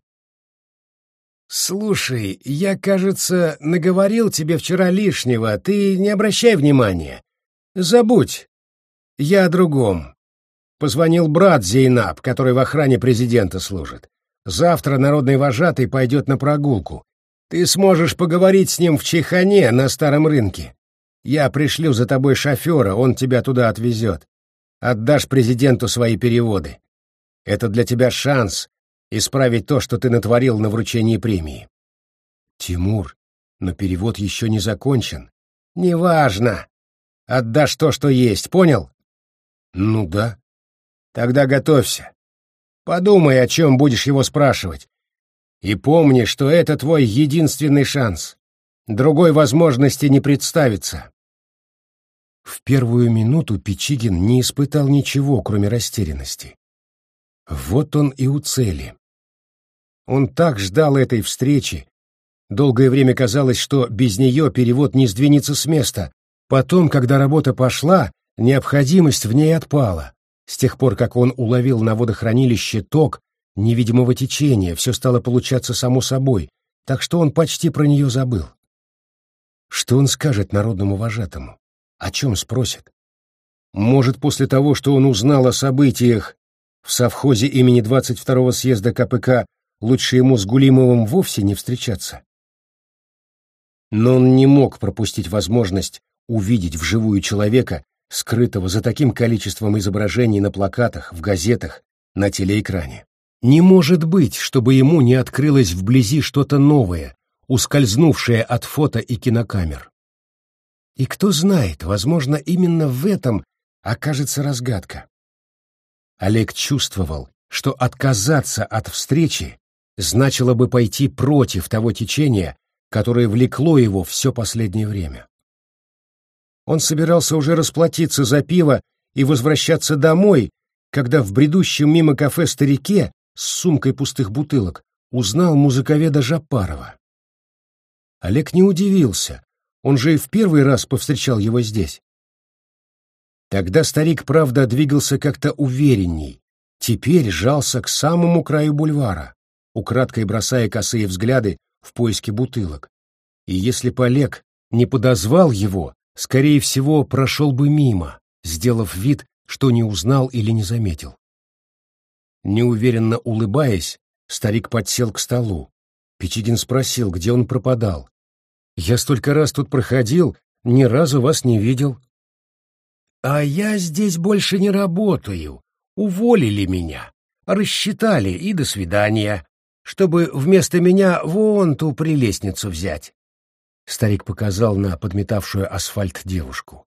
«Слушай, я, кажется, наговорил тебе вчера лишнего, ты не обращай внимания. Забудь. Я о другом. Позвонил брат Зейнаб, который в охране президента служит. Завтра народный вожатый пойдет на прогулку. Ты сможешь поговорить с ним в Чайхане на старом рынке. Я пришлю за тобой шофера, он тебя туда отвезет. Отдашь президенту свои переводы. Это для тебя шанс исправить то, что ты натворил на вручении премии. Тимур, но перевод еще не закончен. Неважно. Отдашь то, что есть, понял? Ну да. Тогда готовься. Подумай, о чем будешь его спрашивать. И помни, что это твой единственный шанс. Другой возможности не представится. В первую минуту Печигин не испытал ничего, кроме растерянности. Вот он и у цели. Он так ждал этой встречи. Долгое время казалось, что без нее перевод не сдвинется с места. Потом, когда работа пошла, необходимость в ней отпала. С тех пор, как он уловил на водохранилище ток невидимого течения, все стало получаться само собой, так что он почти про нее забыл. Что он скажет народному вожатому? О чем спросит? Может, после того, что он узнал о событиях в совхозе имени 22-го съезда КПК лучше ему с Гулимовым вовсе не встречаться. Но он не мог пропустить возможность увидеть вживую человека, скрытого за таким количеством изображений на плакатах, в газетах, на телеэкране. Не может быть, чтобы ему не открылось вблизи что-то новое, ускользнувшее от фото и кинокамер. И кто знает, возможно, именно в этом окажется разгадка. Олег чувствовал, что отказаться от встречи значило бы пойти против того течения, которое влекло его все последнее время. Он собирался уже расплатиться за пиво и возвращаться домой, когда в бредущем мимо кафе старике с сумкой пустых бутылок узнал музыковеда Жапарова. Олег не удивился, он же и в первый раз повстречал его здесь. Тогда старик, правда, двигался как-то уверенней, теперь жался к самому краю бульвара, украдкой бросая косые взгляды в поиске бутылок. И если бы Олег не подозвал его, скорее всего, прошел бы мимо, сделав вид, что не узнал или не заметил. Неуверенно улыбаясь, старик подсел к столу. Печигин спросил, где он пропадал. «Я столько раз тут проходил, ни разу вас не видел». «А я здесь больше не работаю. Уволили меня. Рассчитали, и до свидания чтобы вместо меня вон ту прелестницу взять. Старик показал на подметавшую асфальт девушку.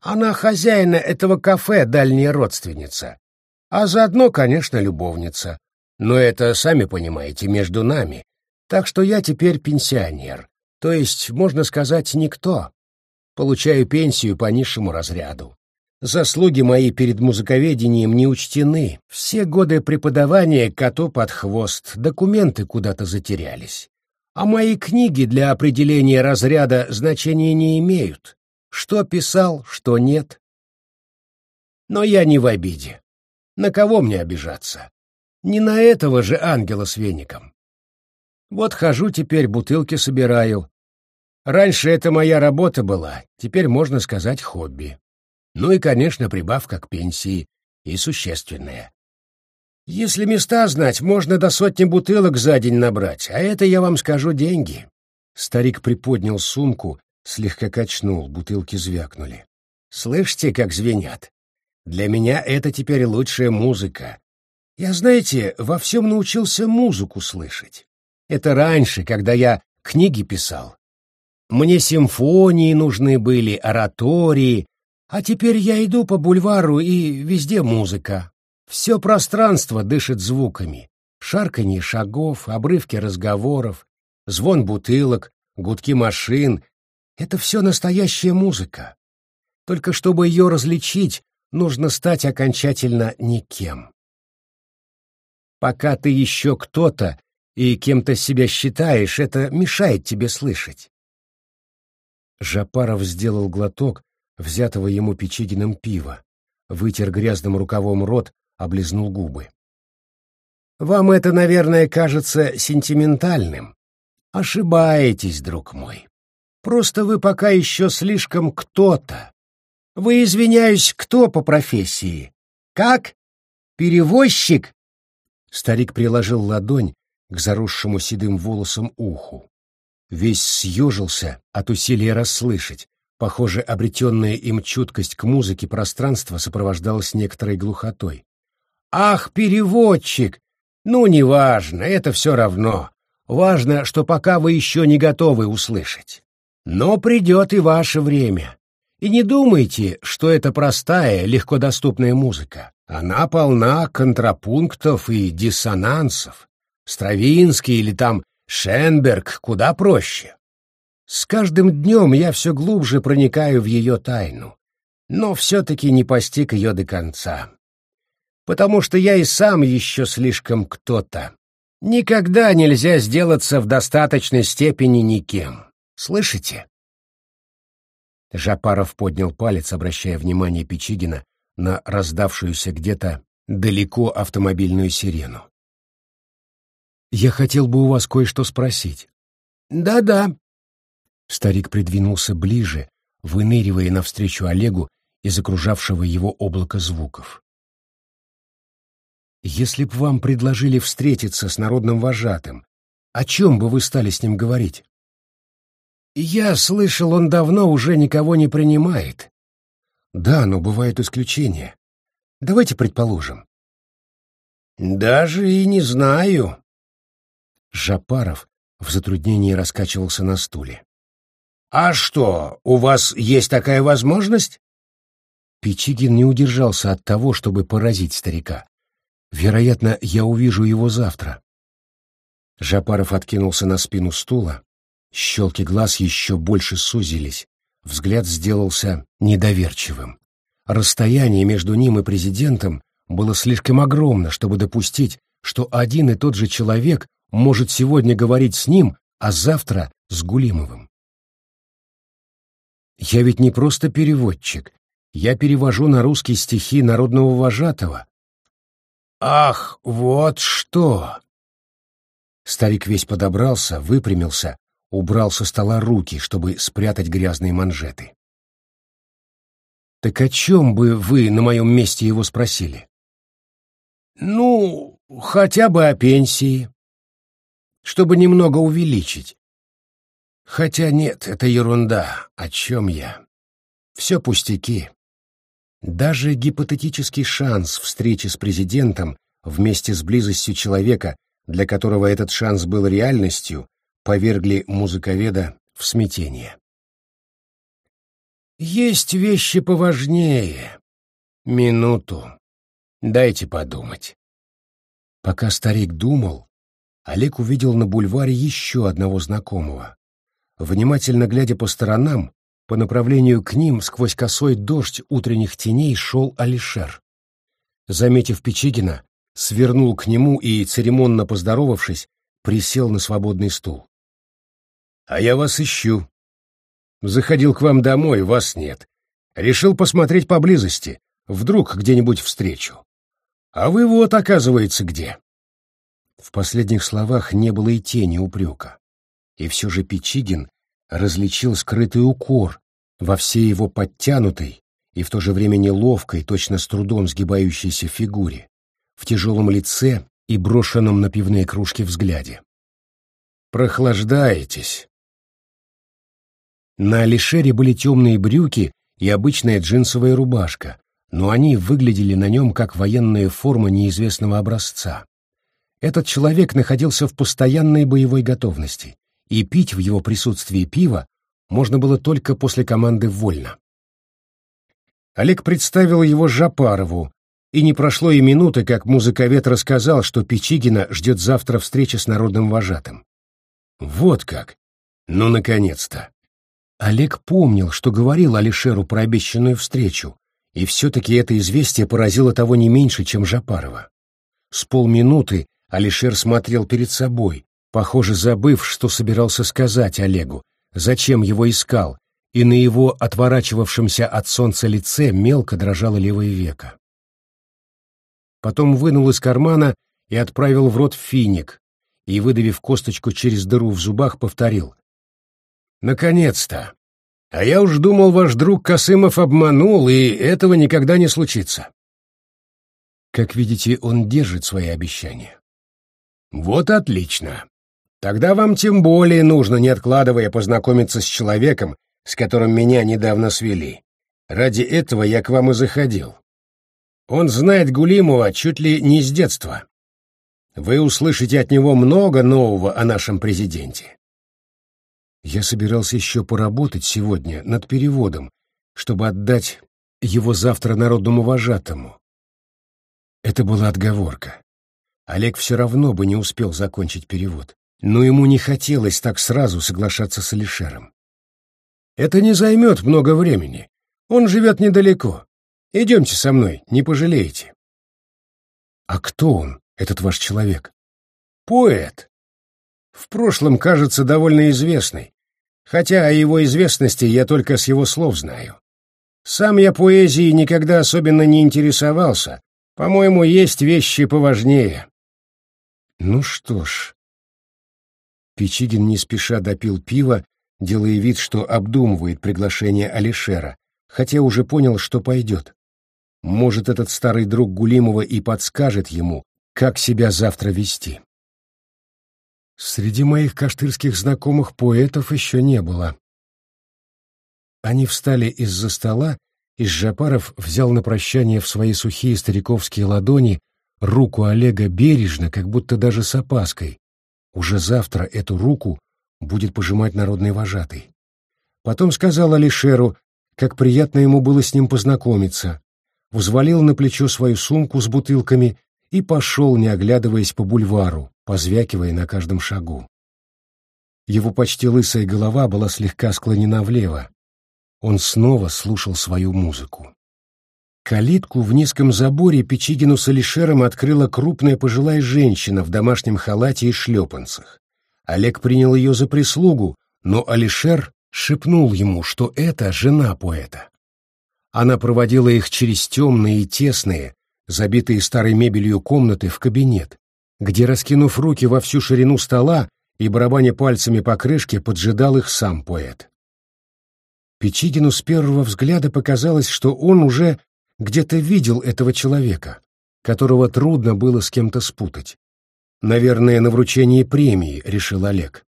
Она хозяина этого кафе, дальняя родственница. А заодно, конечно, любовница. Но это, сами понимаете, между нами. Так что я теперь пенсионер. То есть, можно сказать, никто. Получаю пенсию по низшему разряду. Заслуги мои перед музыковедением не учтены. Все годы преподавания коту под хвост, документы куда-то затерялись. А мои книги для определения разряда значения не имеют. Что писал, что нет. Но я не в обиде. На кого мне обижаться? Не на этого же ангела с веником. Вот хожу теперь, бутылки собираю. Раньше это моя работа была, теперь, можно сказать, хобби. Ну и, конечно, прибавка к пенсии, и существенная. Если места знать, можно до сотни бутылок за день набрать, а это, я вам скажу, деньги. Старик приподнял сумку, слегка качнул, бутылки звякнули. Слышите, как звенят? Для меня это теперь лучшая музыка. Я, знаете, во всем научился музыку слышать. Это раньше, когда я книги писал. Мне симфонии нужны были, оратории, а теперь я иду по бульвару, и везде музыка. Все пространство дышит звуками. Шарканье шагов, обрывки разговоров, звон бутылок, гудки машин — это все настоящая музыка. Только чтобы ее различить, нужно стать окончательно никем. Пока ты еще кто-то и кем-то себя считаешь, это мешает тебе слышать. Жапаров сделал глоток взятого ему Печигиным пива, вытер грязным рукавом рот, облизнул губы. «Вам это, наверное, кажется сентиментальным. Ошибаетесь, друг мой. Просто вы пока еще слишком кто-то. Вы, извиняюсь, кто по профессии? Как? Перевозчик?» Старик приложил ладонь к заросшему седым волосом уху. Весь съежился от усилия расслышать. Похоже, обретенная им чуткость к музыке пространства сопровождалась некоторой глухотой. «Ах, переводчик! Ну, неважно, это все равно. Важно, что пока вы еще не готовы услышать. Но придет и ваше время. И не думайте, что это простая, легкодоступная музыка. Она полна контрапунктов и диссонансов. Стравинский или там Шенберг куда проще. С каждым днем я все глубже проникаю в ее тайну, но все-таки не постиг ее до конца. Потому что я и сам еще слишком кто-то. Никогда нельзя сделаться в достаточной степени никем. Слышите? Жапаров поднял палец, обращая внимание Печигина на раздавшуюся где-то далеко автомобильную сирену. «Я хотел бы у вас кое-что спросить». «Да-да». Старик придвинулся ближе, выныривая навстречу Олегу из окружавшего его облака звуков. «Если б вам предложили встретиться с народным вожатым, о чем бы вы стали с ним говорить?» «Я слышал, он давно уже никого не принимает». «Да, но бывают исключения. Давайте предположим». «Даже и не знаю», Жапаров в затруднении раскачивался на стуле. «А что, у вас есть такая возможность?» Печигин не удержался от того, чтобы поразить старика. «Вероятно, я увижу его завтра». Жапаров откинулся на спину стула. Щелки глаз еще больше сузились. Взгляд сделался недоверчивым. Расстояние между ним и президентом было слишком огромно, чтобы допустить, что один и тот же человек может сегодня говорить с ним, а завтра с Гулимовым. Я ведь не просто переводчик. Я перевожу на русский стихи народного вожатого. Ах, вот что! Старик весь подобрался, выпрямился, убрал со стола руки, чтобы спрятать грязные манжеты. Так о чем бы вы на моем месте его спросили? Ну, хотя бы о пенсии, чтобы немного увеличить. Хотя нет, это ерунда. О чем я? Все пустяки. Даже гипотетический шанс встречи с президентом вместе с близостью человека, для которого этот шанс был реальностью, повергли музыковеда в смятение. Есть вещи поважнее. Минуту. Дайте подумать. Пока старик думал, Олег увидел на бульваре еще одного знакомого. Внимательно глядя по сторонам, по направлению к ним сквозь косой дождь утренних теней шел Алишер. Заметив Печигина, свернул к нему и, церемонно поздоровавшись, присел на свободный стул. — А я вас ищу. Заходил к вам домой, вас нет. Решил посмотреть поблизости, вдруг где-нибудь встречу. А вы вот, оказывается, где. В последних словах не было и тени упрека. И все же Печигин различил скрытый укор во всей его подтянутой и в то же время неловкой, точно с трудом сгибающейся фигуре, в тяжелом лице и брошенном на пивные кружки взгляде. «Прохлаждаетесь». На Алишере были темные брюки и обычная джинсовая рубашка, но они выглядели на нем как военная форма неизвестного образца. Этот человек находился в постоянной боевой готовности, и пить в его присутствии пиво можно было только после команды «Вольно». Олег представил его Жапарову, и не прошло и минуты, как музыковед рассказал, что Печигина ждет завтра встречи с народным вожатым. Вот как! Ну, наконец-то! Олег помнил, что говорил Алишеру про обещанную встречу, и все-таки это известие поразило того не меньше, чем Жапарова. С полминуты Алишер смотрел перед собой, похоже, забыв, что собирался сказать Олегу, зачем его искал, и на его отворачивавшемся от солнца лице мелко дрожало левое веко. Потом вынул из кармана и отправил в рот финик, и, выдавив косточку через дыру в зубах, повторил. «Наконец-то! А я уж думал, ваш друг Косымов обманул, и этого никогда не случится». Как видите, он держит свои обещания. Вот отлично. Тогда вам тем более нужно, не откладывая, познакомиться с человеком, с которым меня недавно свели. Ради этого я к вам и заходил. Он знает Гулимова чуть ли не с детства. Вы услышите от него много нового о нашем президенте. Я собирался еще поработать сегодня над переводом, чтобы отдать его завтра народному вожатому. Это была отговорка. Олег все равно бы не успел закончить перевод, но ему не хотелось так сразу соглашаться с Алишером. «Это не займет много времени. Он живет недалеко. Идемте со мной, не пожалеете». «А кто он, этот ваш человек?» «Поэт. В прошлом, кажется, довольно известный, хотя о его известности я только с его слов знаю. Сам я поэзией никогда особенно не интересовался. По-моему, есть вещи поважнее. Ну что ж. Печигин не спеша допил пиво, делая вид, что обдумывает приглашение Алишера, хотя уже понял, что пойдет. Может, этот старый друг Гулимова и подскажет ему, как себя завтра вести. Среди моих каштырских знакомых поэтов еще не было. Они встали из-за стола, и Жапаров взял на прощание в свои сухие стариковские ладони руку Олега бережно, как будто даже с опаской. Уже завтра эту руку будет пожимать народный вожатый. Потом сказал Алишеру, как приятно ему было с ним познакомиться, взвалил на плечо свою сумку с бутылками и пошел, не оглядываясь по бульвару, позвякивая на каждом шагу. Его почти лысая голова была слегка склонена влево. Он снова слушал свою музыку. Калитку в низком заборе Печигину с Алишером открыла крупная пожилая женщина в домашнем халате и шлепанцах. Олег принял ее за прислугу, но Алишер шепнул ему, что это жена поэта. Она проводила их через темные и тесные, забитые старой мебелью комнаты в кабинет, где, раскинув руки во всю ширину стола и барабаня пальцами по крышке, поджидал их сам поэт. Печигину с первого взгляда показалось, что он уже где-то видел этого человека, которого трудно было с кем-то спутать. Наверное, на вручении премии, решил Олег.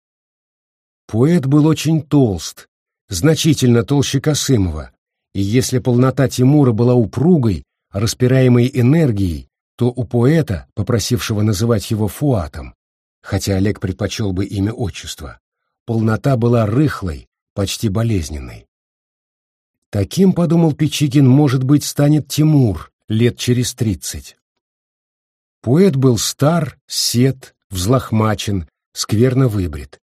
Поэт был очень толст, значительно толще Косымова, и если полнота Тимура была упругой, распираемой энергией, то у поэта, попросившего называть его Фуатом, хотя Олег предпочел бы имя отчества, полнота была рыхлой, почти болезненной. Таким, подумал Печигин, может быть, станет Тимур лет через тридцать. Поэт был стар, сед, взлохмачен, скверно выбрит.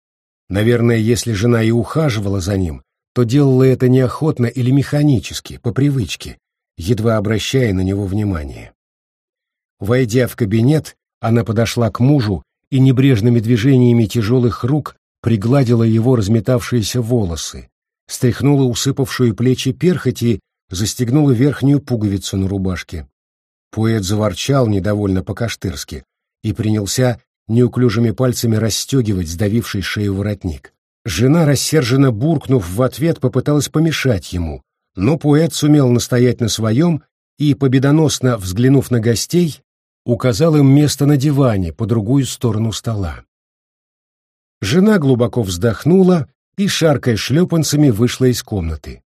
Наверное, если жена и ухаживала за ним, то делала это неохотно или механически, по привычке, едва обращая на него внимание. Войдя в кабинет, она подошла к мужу и небрежными движениями тяжелых рук пригладила его разметавшиеся волосы, стряхнула усыпавшую плечи перхоть и застегнула верхнюю пуговицу на рубашке. Поэт заворчал недовольно по-каштырски и принялся неуклюжими пальцами расстегивать сдавивший шею воротник. Жена, рассерженно буркнув в ответ, попыталась помешать ему, но поэт сумел настоять на своем и, победоносно взглянув на гостей, указал им место на диване по другую сторону стола. Жена глубоко вздохнула и, шаркая шлепанцами, вышла из комнаты.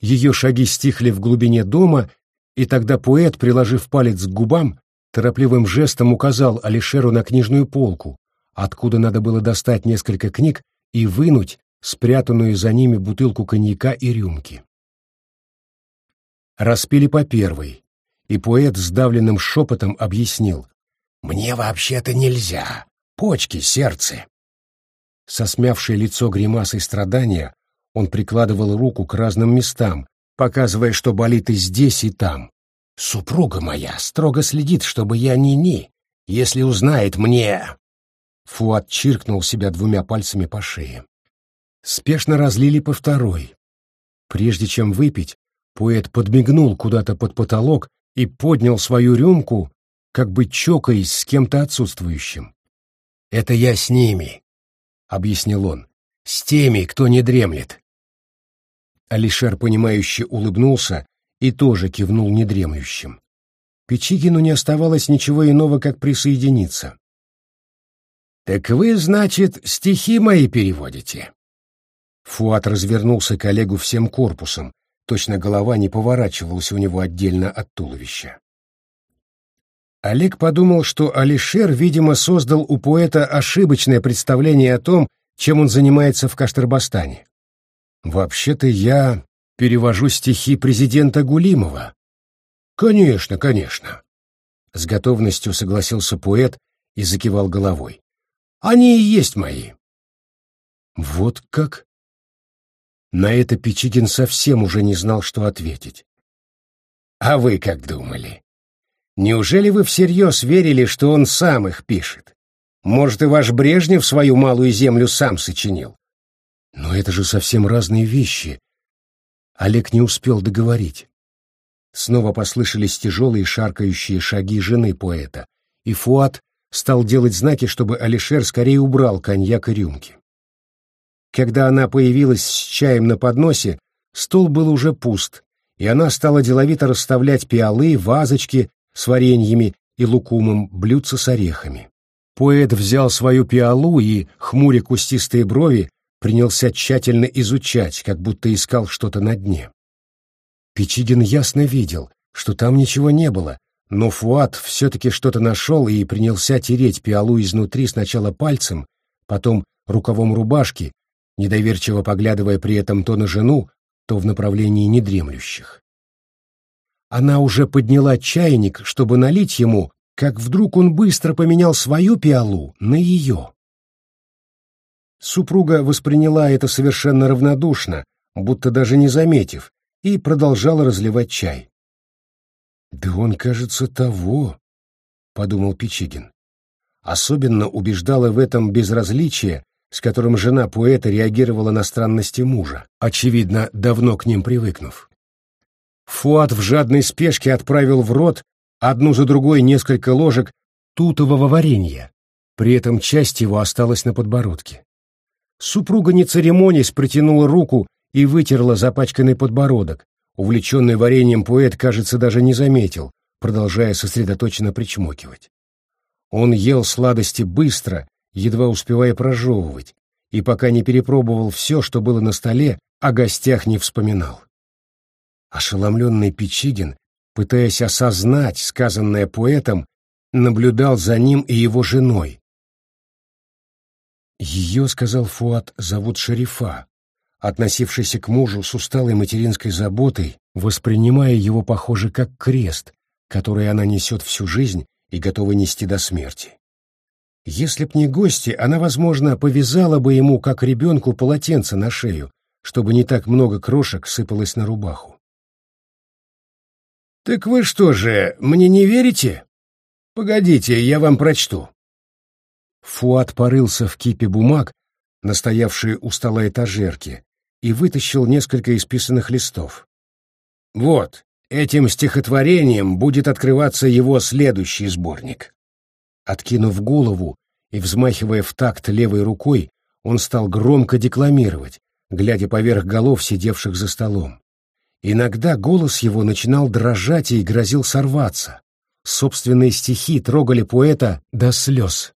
Ее шаги стихли в глубине дома, и тогда поэт, приложив палец к губам, торопливым жестом указал Алишеру на книжную полку, откуда надо было достать несколько книг и вынуть спрятанную за ними бутылку коньяка и рюмки. Распили по первой, и поэт сдавленным шепотом объяснил. «Мне вообще-то нельзя. Почки, сердце». Со смявшей лицо гримасой страдания он прикладывал руку к разным местам, показывая, что болит и здесь, и там. «Супруга моя строго следит, чтобы я ни-ни. Если узнает мне...» Фуат чиркнул себя двумя пальцами по шее. Спешно разлили по второй. Прежде чем выпить, поэт подмигнул куда-то под потолок и поднял свою рюмку, как бы чокаясь с кем-то отсутствующим. «Это я с ними», — объяснил он, — «с теми, кто не дремлет». Алишер, понимающе улыбнулся и тоже кивнул недремлющим. Печигину не оставалось ничего иного, как присоединиться. «Так вы, значит, стихи мои переводите?» Фуат развернулся к Олегу всем корпусом, точно голова не поворачивалась у него отдельно от туловища. Олег подумал, что Алишер, видимо, создал у поэта ошибочное представление о том, чем он занимается в Каштырбастане. «Вообще-то я перевожу стихи президента Гулимова». «Конечно, конечно», — с готовностью согласился поэт и закивал головой. Они и есть мои. Вот как? На это Печигин совсем уже не знал, что ответить. А вы как думали? Неужели вы всерьез верили, что он сам их пишет? Может, и ваш Брежнев свою малую землю сам сочинил? Но это же совсем разные вещи. Олег не успел договорить. Снова послышались тяжелые шаркающие шаги жены поэта, и Фуат стал делать знаки, чтобы Алишер скорее убрал коньяк и рюмки. Когда она появилась с чаем на подносе, стол был уже пуст, и она стала деловито расставлять пиалы, вазочки с вареньями и лукумом, блюдца с орехами. Поэт взял свою пиалу и, хмуря кустистые брови, принялся тщательно изучать, как будто искал что-то на дне. Печигин ясно видел, что там ничего не было, но Фуат все-таки что-то нашел и принялся тереть пиалу изнутри сначала пальцем, потом рукавом рубашки, недоверчиво поглядывая при этом то на жену, то в направлении недремлющих. Она уже подняла чайник, чтобы налить ему, как вдруг он быстро поменял свою пиалу на ее. Супруга восприняла это совершенно равнодушно, будто даже не заметив, и продолжала разливать чай. «Да он, кажется, того», — подумал Печигин. Особенно убеждало в этом безразличие, с которым жена поэта реагировала на странности мужа, очевидно, давно к ним привыкнув. Фуат в жадной спешке отправил в рот одну за другой несколько ложек тутового варенья, при этом часть его осталась на подбородке. Супруга, не церемонясь, протянула руку и вытерла запачканный подбородок, Увлеченный вареньем поэт, кажется, даже не заметил, продолжая сосредоточенно причмокивать. Он ел сладости быстро, едва успевая прожевывать, и пока не перепробовал все, что было на столе, о гостях не вспоминал. Ошеломленный Печигин, пытаясь осознать сказанное поэтом, наблюдал за ним и его женой. Ее, сказал Фуат, зовут Шерифа, относившийся к мужу с усталой материнской заботой, воспринимая его, похоже, как крест, который она несет всю жизнь и готова нести до смерти. Если б не гости, она, возможно, повязала бы ему, как ребенку, полотенце на шею, чтобы не так много крошек сыпалось на рубаху. «Так вы что же, мне не верите? Погодите, я вам прочту». Фуат порылся в кипе бумаг, настоявшие у стола этажерки, и вытащил несколько исписанных листов. «Вот, этим стихотворением будет открываться его следующий сборник». Откинув голову и взмахивая в такт левой рукой, он стал громко декламировать, глядя поверх голов сидевших за столом. Иногда голос его начинал дрожать и грозил сорваться. Собственные стихи трогали поэта до слез.